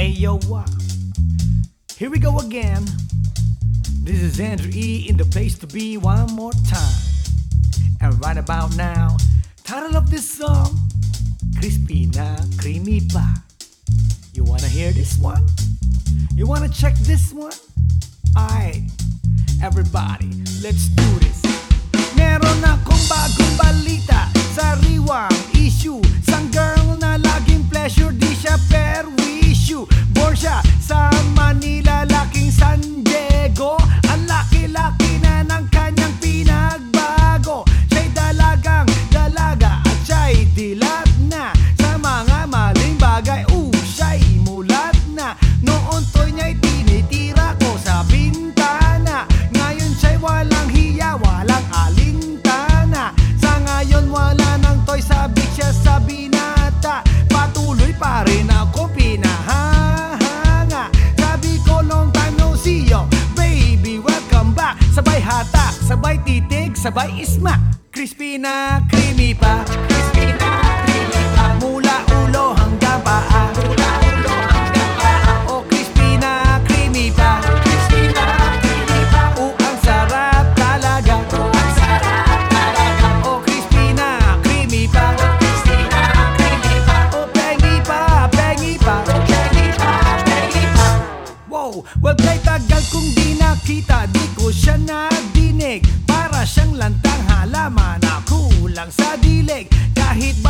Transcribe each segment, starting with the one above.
Ayo, what? Here we go again. This is Andrew E in the place to be one more time. And right about now, title of this song, Crispy na Creamy pa. You wanna hear this one? You wanna check this one? Alright, everybody, let's do this. Meron akong bagong balita Sariwang issue Sang girl na laging pleasure Di siya perwisyo shot. Sabay isma. Crispy na creamy pa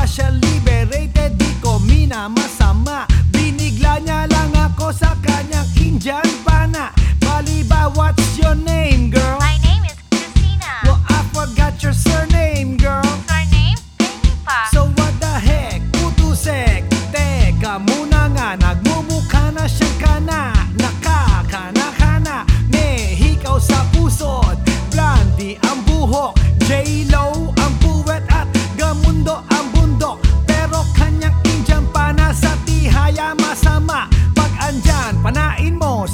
Ba siya liberated Di ko minamasama Binigla niya lang ako sa kanyang Indian pana Bali ba, what's your name, girl?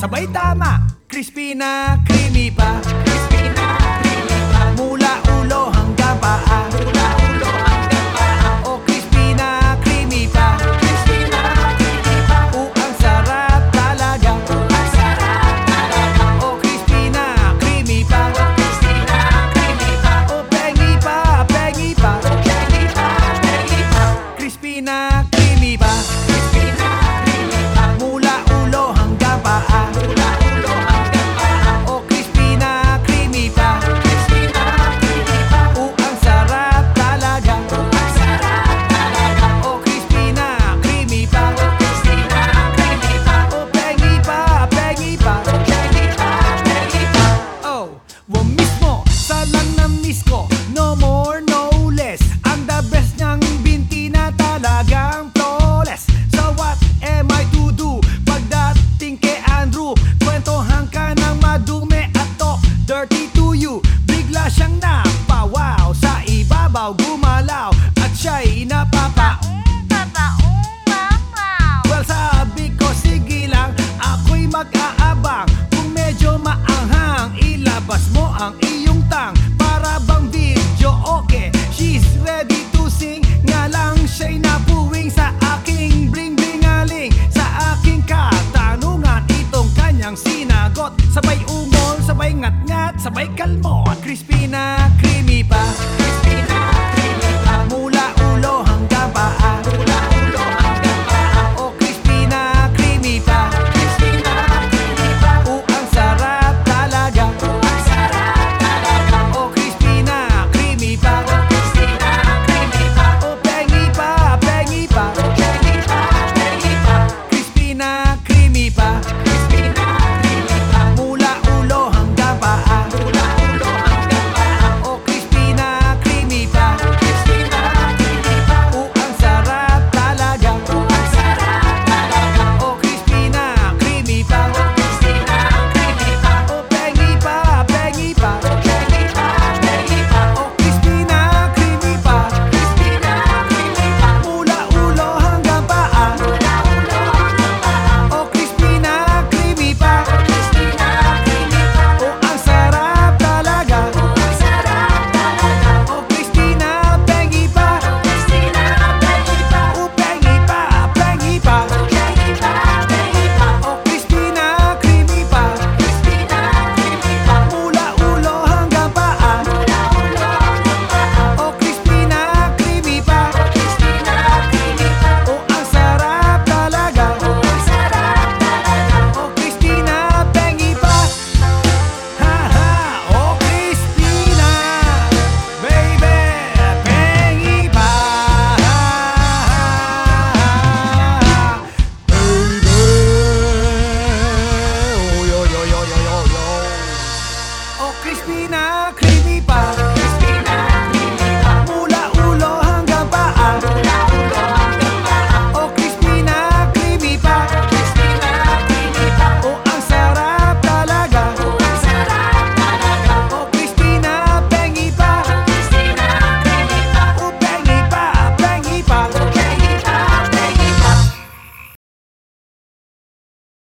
Sabay tama. Crispy na ang iyong tang Para bang video okay. She's ready to sing Nga lang siya'y napuwing sa aking bling-blingaling. Sa aking katanungan Itong kanyang sinagot. Sabay umol, sabay ngat-ngat, sabay kalmo at Crispina